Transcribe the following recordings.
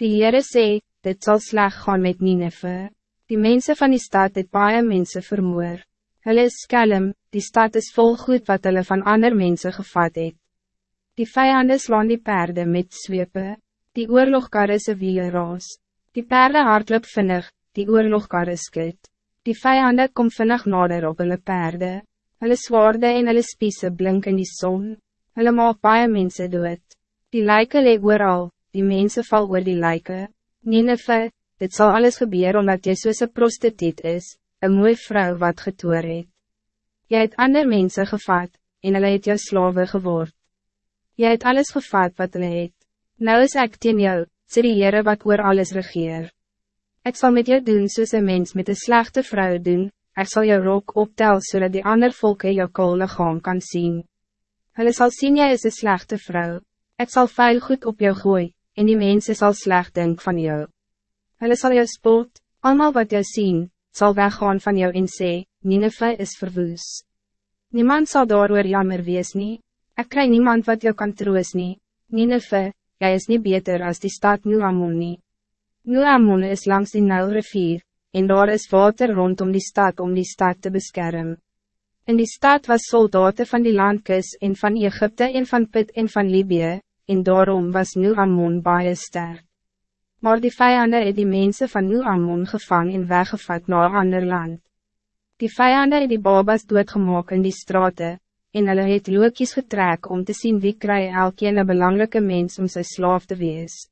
Die Heere sê, dit zal sleg gaan met Nineve. Die mensen van die stad het baie mense vermoor. Hulle is skelm, die stad is vol goed wat hulle van ander mensen gevat het. Die vijanden slaan die paarden met zwepen. Die oorlogkar is een wielraas. Die paarden hardloop vinnig, die oorlogkar is skit. Die vijanden kom vinnig nader op hulle paarden. Hulle zwaarde en hulle spiese blink in die zon. Hulle maak baie mense dood. Die lijken lee ooral, die mensen val oor die lijken. Nineve, dit zal alles gebeuren omdat jy soos een prostituut is, een mooie vrouw wat getoer het. Jy het ander mensen gevat, en hulle het jou slawe geword. Jy het alles gevat wat hulle het. Nou is ek teen jou, sê die Heere wat oor alles regeer. Ik zal met jou doen soos een mens met een slechte vrouw doen, ik zal jou rok optel zodat die ander volken jou koole gaan kan zien. Hulle sal sien jy is een slechte vrouw. Ik zal vuil goed op jou gooi, en die mensen zal slecht denk van jou. Hulle sal jou spot, allemaal wat jou zien, zal weggaan van jou en sê, Nineve is verwoes. Niemand zal daar jammer wees nie, ek kry niemand wat jou kan troos nie, Nineve, jy is niet beter als die stad Nuamon nie. Nuamon is langs die Nijlrivier, en daar is water rondom die stad om die stad te beschermen. In die stad was soldaten van die landkus en van Egypte en van Pit en van Libië, en daarom was Nu Ammon baie sterk. Maar die vijanden het die mensen van Nu Ammon gevang en weggevat naar ander land. Die vijanden het die babas doodgemaak in die straten, en hulle het lookjes getrek om te zien wie kry elkeen een belangrijke mens om sy slaaf te wees.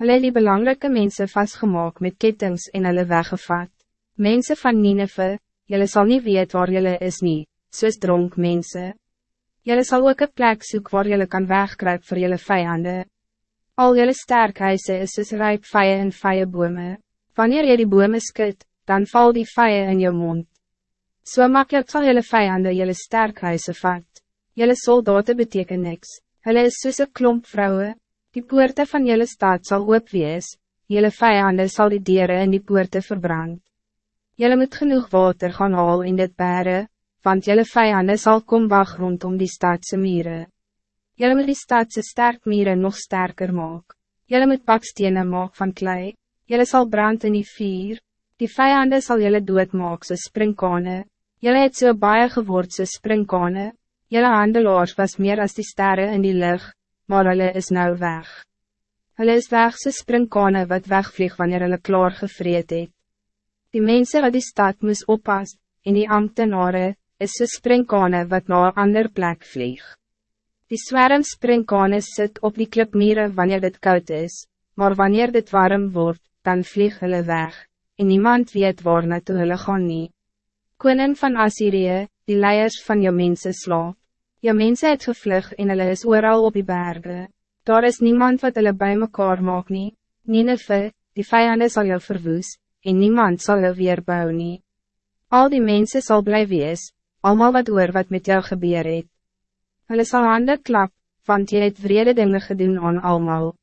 Hulle het die belangrijke mensen vastgemaak met kettings en hulle weggevat. Mensen van Nineve, jullie zal niet weet waar jullie is niet, soos dronk mensen. Jullie zal ook een plek zoeken waar jullie kan wegkruipen voor jullie vijanden. Al jullie sterkhuizen is soos rijp vijen en vijenbome. Wanneer je die bome skit, dan val die vijen in je mond. Zo so makkelijk zal jullie vijanden jullie sterkhuizen vat. Jullie soldaten betekenen niks. Hulle is soos een klomp vrouwen. Die poorte van jullie staat zal oop wees. Jullie vijanden zal die dieren in die poorte verbrand. Jullie moet genoeg water gaan halen in dit beren, want jelle vijanden zal kom wag rondom die stadse mieren. Jelle moet die stadse sterk mieren nog sterker maak. Jelle moet bakstenen maak van klei. Jelle zal brand in die vier. Die vijanden zal jelle doodmaak so springkane. Jelle het so baie geword so springkane. Jelle handelaars was meer als die sterren in die lucht, maar hulle is nou weg. Hulle is weg so springkane wat wegvlieg wanneer hulle klaar gevreed het. Die mensen wat die stad moes oppas, en die ambtenaren, is so springkane wat na een ander plek vlieg. Die zwerm springkane sit op die klipmieren wanneer dit koud is, maar wanneer dit warm wordt, dan vlieg hulle weg, en niemand weet waar naartoe hulle gaan nie. Koning van Assyrië, die leiers van jou mensen slaap. Jou mensen het gevlug en hulle is ooral op die bergen. Daar is niemand wat hulle bij mekaar maak nie. Nineve, die vijanden zal jou verwoes, en niemand zal jou weer bou nie. Al die mensen zal blijven wees, allemaal wat oor wat met jou gebeur het. Hulle sal hande klap, want jy het vrede dinge gedoen aan allemaal.